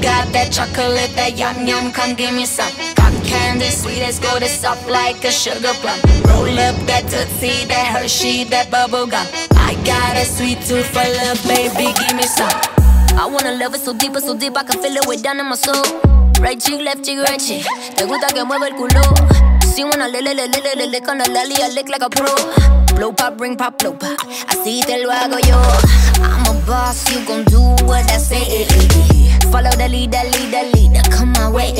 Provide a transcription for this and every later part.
got that chocolate, that yum yum, come give me some. Cotton candy, sweet as gold, it's soft like a sugar plum. Roll up that tootsie, that Hershey, that bubble gum. I got a sweet tooth for love, baby, give me some. I wanna love it so deep, so deep, I can feel it way down in my soul. Right cheek, left cheek, right cheek. Te gusta que mueva el culo. Si wanna le le le le le le le con la lali, I lick like a pro. Blow pop, ring pop, blow pop. Así te lo hago yo. I'm boss, you gon' do what I say. Eh, eh, eh. Follow the leader, leader, leader, come my way.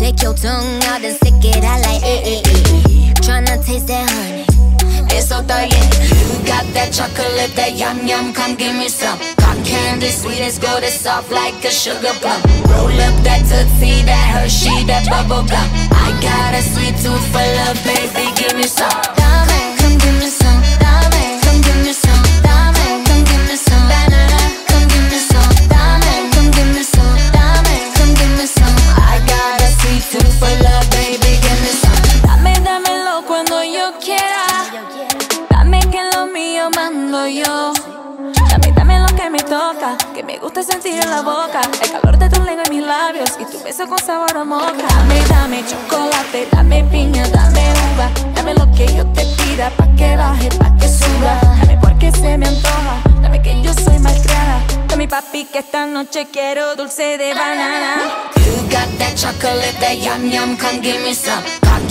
Take your tongue out and stick it out like eh, eh, eh. Tryna taste that honey. it's so bien. You got that chocolate, that yum yum, come give me some. Cotton candy, sweet as gold, it's soft like a sugar plum. Roll up that tootsie, that Hershey, that bubble gum. I got a sweet tooth for love, baby, give me some. Yo. Dame, dame lo que me toca, que me gusta sentir en la boca. El calor de tu lengua en mis labios y tu beso con sabor a moca. Dame, dame chocolate, dame piña, dame uva. Dame lo que yo te pida, pa' que baje, pa' que suba. Dame porque se me antoja, dame que yo soy malcriada. Dame papi que esta noche quiero dulce de banana. You got that chocolate, that yum yum, come give me some.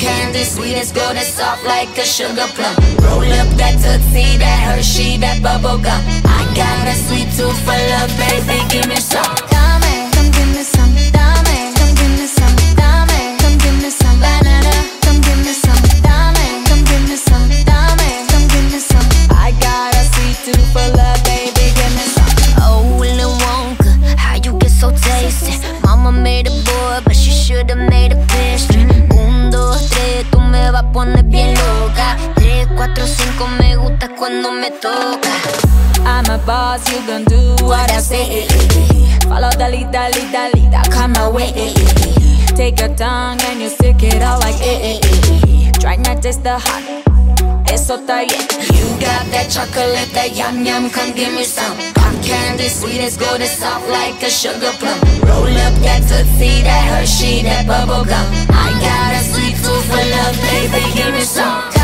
Candy, sweet as gold, it's soft like a sugar plum. Roll up that tootsie, that Hershey, that bubble gum. I got a sweet tooth for love, baby, give me some. Dame, come give me some. Dame, come give me some. Dame, come give me some. Banana, come give me some. Dame, come give me some. Dame, come give me some. I got a sweet tooth for love, baby, give me some. Oh, Willy Wonka, how you get so tasty? Mama made a boy, but she should've made a poner bien loca. Tres, cuatro, cinco, me gusta cuando me toca. I'm a boss, you gon' do what I say. Follow the leader, leader, leader, come my way. Take your tongue and you stick it out like eh, eh, eh. Try not taste the hot, Eso. You got that chocolate, that yum yum, come give me some. Cotton candy, sweet as gold, it's soft like a sugar plum. Roll up that tootsie, that Hershey, that bubble gum. I got baby, give me some.